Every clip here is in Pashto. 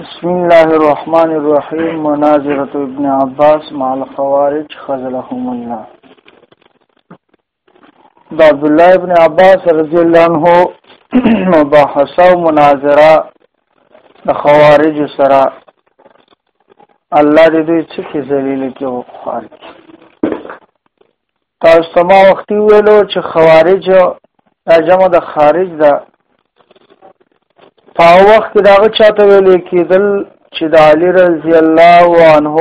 بسم الله الرحمن الرحيم مناظرة ابن عباس مع الخوارج خذلهم الله د عبد الله ابن عباس رضی الله عنه مباحثه او مناظره د خوارج سره الله دې دوی څخه ذلیل کې وقار تاسو ته ما وختي ویلو چې خوارج دا جمع د خارج ده په وخت کې داغه چاته ویل کېدل چې د علی رضی الله عنه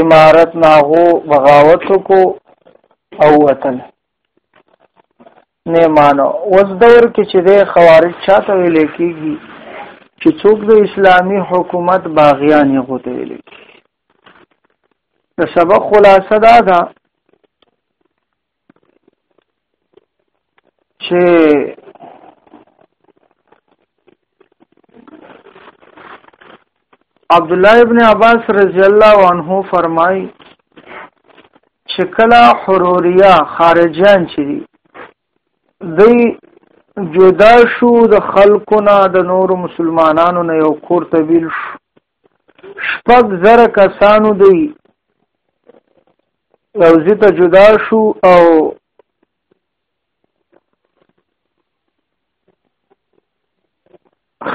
امارت ناغو بغاوت کو او وطن نه مانو اوس دور کې چې د خوارج چاته ویل کېږي چې څوک د اسلامی حکومت باغیان یې غوته ویل کېږي د سبق خلاصه دا ده چې عبد الله ابن عباس رضی الله عنه فرمای چې کله حروریه خارجان چې دي دی جدا شو د خلکو نه د نور مسلمانانو نه یو کور تبیل شو شپږ زره کسانو دی او زیته جدا شو او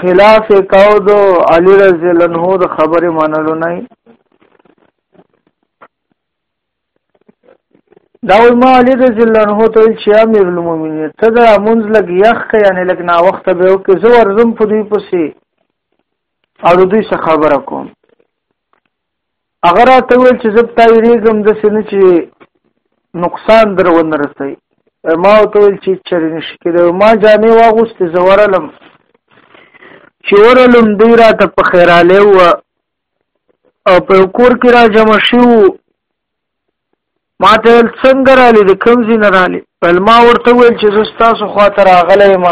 خلاف کاو دو علی رضی الله عنه د خبره منلو نه دا ما علی رضی الله عنه ته چې امیر المؤمنین ته دا منځ لګ یخ یعنی لګ نا وخت به او کې زور زم په دې پسې او د دوی څخه خبره کوم هغه راته وویل چې زه په تا ویرېږم داسې نه چې نقصان در ونه رسوي ما ورته وویل چې چېرې نه شي کېدی ما جامې واغوستې زه ورغلم چې ورغلم دوی راته په خیرالی وه او په یو کور کې را جمع شوي وو ما ته ویل څنګه رالی د کوم ځای نه رالی بل ما ورته ویل چې زه ستاسو خوا ته راغلی یم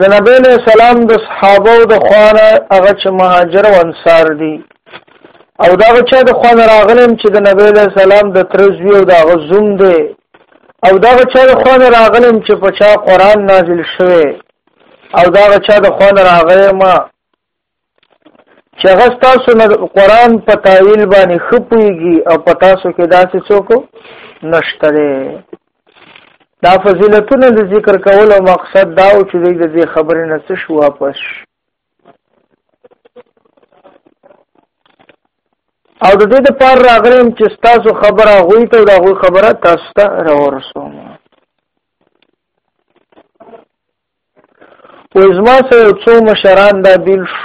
د نبی له سلام د صحابه او د خوانه هغه چې مهاجر او انصار دي او دا چې د خوانه راغلم چې د نبی له سلام د ترزوی او د غزوم دی او دا چې د خوانه راغلم چې په چا قران نازل شوه او دا چې د خوانه راغلم چې هغه تاسو نه قران په تعویل باندې خپويږي او په تاسو کې داسې څوک نشته دا فضیلتونه د ذکر کول او مقصد دا او چې د دې خبرې نه څه شو واپس او د دې د پار راغلم چې تاسو خبره غوي ته دا غوي خبره تاسو ته راورسوم وای زما سره یو څو مشران دا بیل شو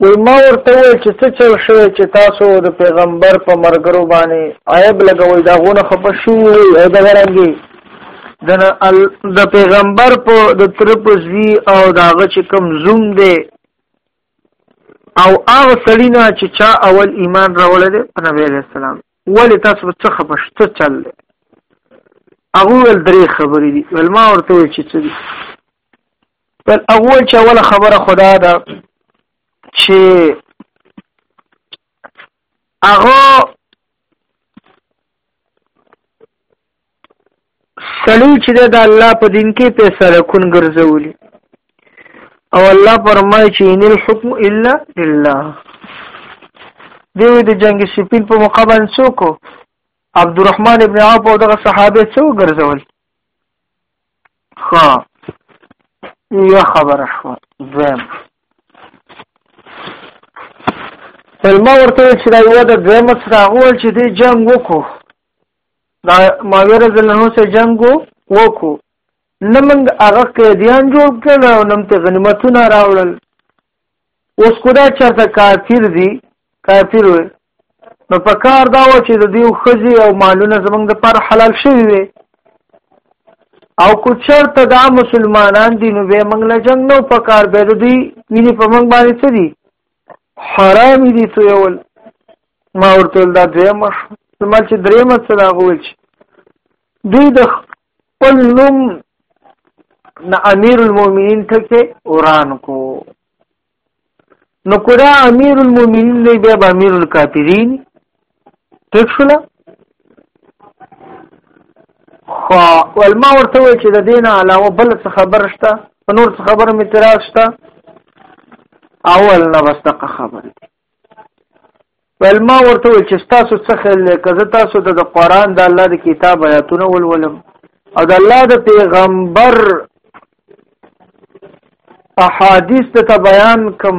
وای ما ورته وویل چې څه چل شوی چې تاسو د پیغمبر په مرګرو باندې عیب لګوئ دا غونه خپه شوي وي او دغه رنګې د پیغمبر په د تر په زوی او د هغه چې کوم زوم دی او هغه سړی نه چې چا اول ایمان راوړی دی په نبی علیه السلام ولې تاسو څه خبر شته چل دی هغه ول درې خبرې دي ول ما ورته وی چې څه دي بل اول چې اوله خبره خدا ده چې هغه سړی چې د الله په دین کې فیصله کون ګرځولي او الله فرمایي چې ان الحكم الا لله دی د جنگ سپین په موقع باندې څوک عبدالرحمن ابن عوف او دغه صحابه څو ګرځول ها یو خبره شو زم علما ورته چې دا یو د دویم سره غوړ چې دی جنگ وکړو دا معاویه رضی الله عنه سره جنگ وکړو نه موږ هغه قیدیان جوړ کړل او نم ته غنیمتونه راوړل اوس کودا چرته کافر دي کافر وي نو په کار دا و چې د دې خزي او مالونه زمونږ د پر حلال شوی وي او کو چرته دا مسلمانان دي نو به موږ له جنگ نو په کار به دي ویني په موږ باندې څه دي حرام دي تو یول ما ورته دا درېمه زما چې درېمه څه دا غول چې دوی د خپل نوم نه امیر المؤمنین ټکه وران کو نو کړه امیر المؤمنین دی بیا امیر الکافرین ټیک شو خو ول ما ورته وای چې د دین علاوه بل څه خبر شته په نور څه خبر مې اعتراض شته اول نه بس دغه خبره ول ما ورته وای چې تاسو څه خل کزه تاسو د قران د الله د کتاب آیاتونه ولولم او د الله د پیغمبر احادیث ته بیان کوم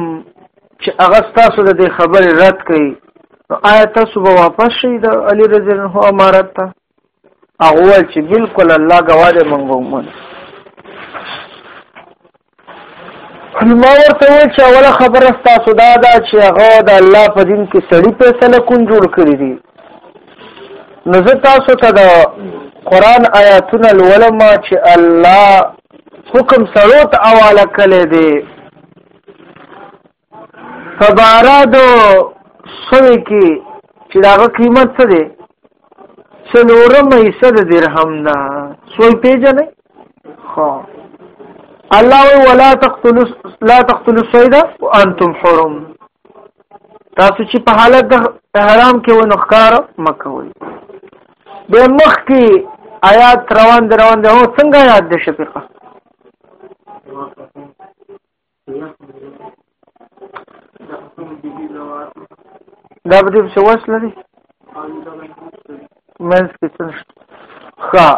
چې هغه تاسو د خبرې رد کړي نو آیا تاسو به واپس شئ د علی رضی الله عنه امارت ته هغه چې بالکل الله غوا دې مونږ ومن ما ورته وی چې اوله خبره تاسو دا ده چې هغه د الله په دین کې سړی فیصله کون جوړ کړی دی نو زه تاسو ته د قران آیاتونه لولم چې الله حکم سره ته اواله کړی دی فباراد سوي کې چې داغه قیمت څه دی څلورم حصہ د درهم نه سوی پیژنې خو الله وی ولا تقتلوا لا تقتلوا الصيد وانتم حرم تاسو چې په حالت د احرام کې ونه ښکار مکوئ د مخ کې آیات روان دي روان دي هو څنګه یاد دي شفیقه دا به دې څه وس لري منځ کې څه نشته ښه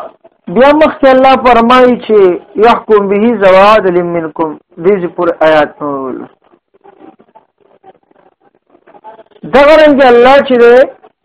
بیا مخکې الله فرمایي چې يحكم به زواد منکم دې پر آیات نو دغه رنګ الله چې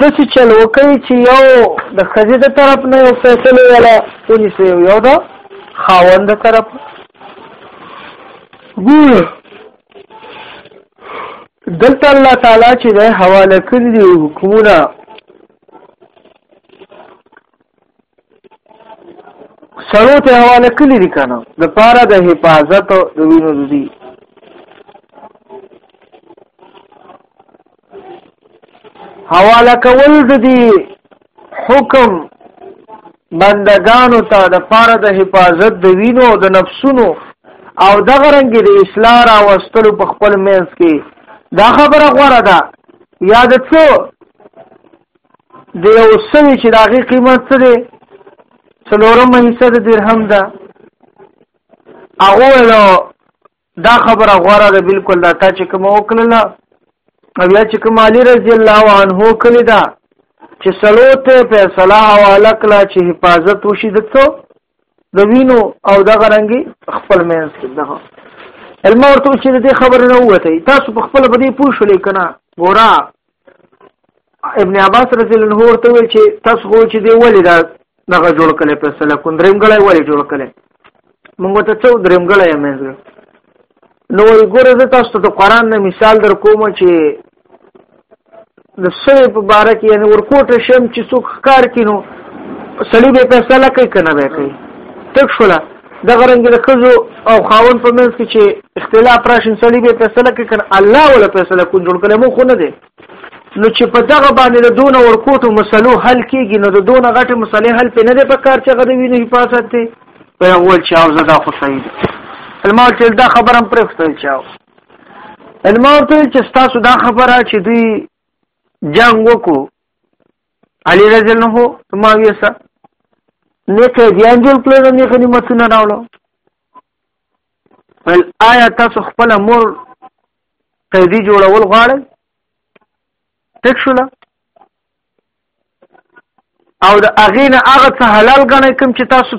داسې چل وکړي چې یو د ښځې د طرف نه یو فیصله ولا ونیسي یو د خاوند د طرف ګوره دلته الله تعالی چې د حواله کړی دی حکمونه سرو ته حواله کړی دی کنه د پاره د حفاظت او د وینو دی حواله کول د دې حکم بندگانو ته د پاره د حفاظت د وینو او د نفسونو او دغه رنګ د اصلاح را وستلو په خپل منځ کې دا خبره غوړه ده یا د څو د یو سوي چې داغي قیمت څه دی څلورم حصہ د درهم ده هغه له دا خبره غواره ده بالکل دا تا چې کوم وکړله او یا چې کوم علی رضی الله عنه کړی دا چې سلوته فیصله حواله کړه چې حفاظت وشي د څو د وینو او د غرنګي خپل مینس کې ده علم ورته چې دې خبر نه وته تاسو په خپل بدی پوښلې کنه ګورا ابن عباس رضی الله عنه ورته ویل چې تاسو خو چې دی ولې دا دغه جوړ کړي په سره کوم دریم غړی ولې جوړ کړي موږ ته څو دریم غړی یې مېزل نو یې ګوره زه تاسو ته قران نه مثال در کوم چې د سوی په باره کې یعنی ورکوټ شم چې څوک ښکار کینو صلیب په سره کوي کنه به کوي تک شولا دغه رنګ د خزو او خاون په منځ کې چې اختلاف راشي سړي به فیصله کوي کنه الله ولا فیصله کوي جوړ کړي مو خو نه دي نو چې په دغه باندې د دون ورکوټو مسلو حل کیږي نو د دون غټه مسلې حل پې نه ده په کار چې غوډي ویني حفاظت دي په اول چې او زدا خو صحیح دي الماو چې دا خبره هم پرېختل چاو الماو ته چې تاسو دا خبره چې دوی جنگ وکړو علی رضی الله عنه معاویه سره نه قیدیان جوړ کړل نه غنیمتونه راوړل بل آیا تاسو خپل مور قیدی جوړول غواړئ ټیک شول او د اغینه هغه څه حلال غنئ کوم چې تاسو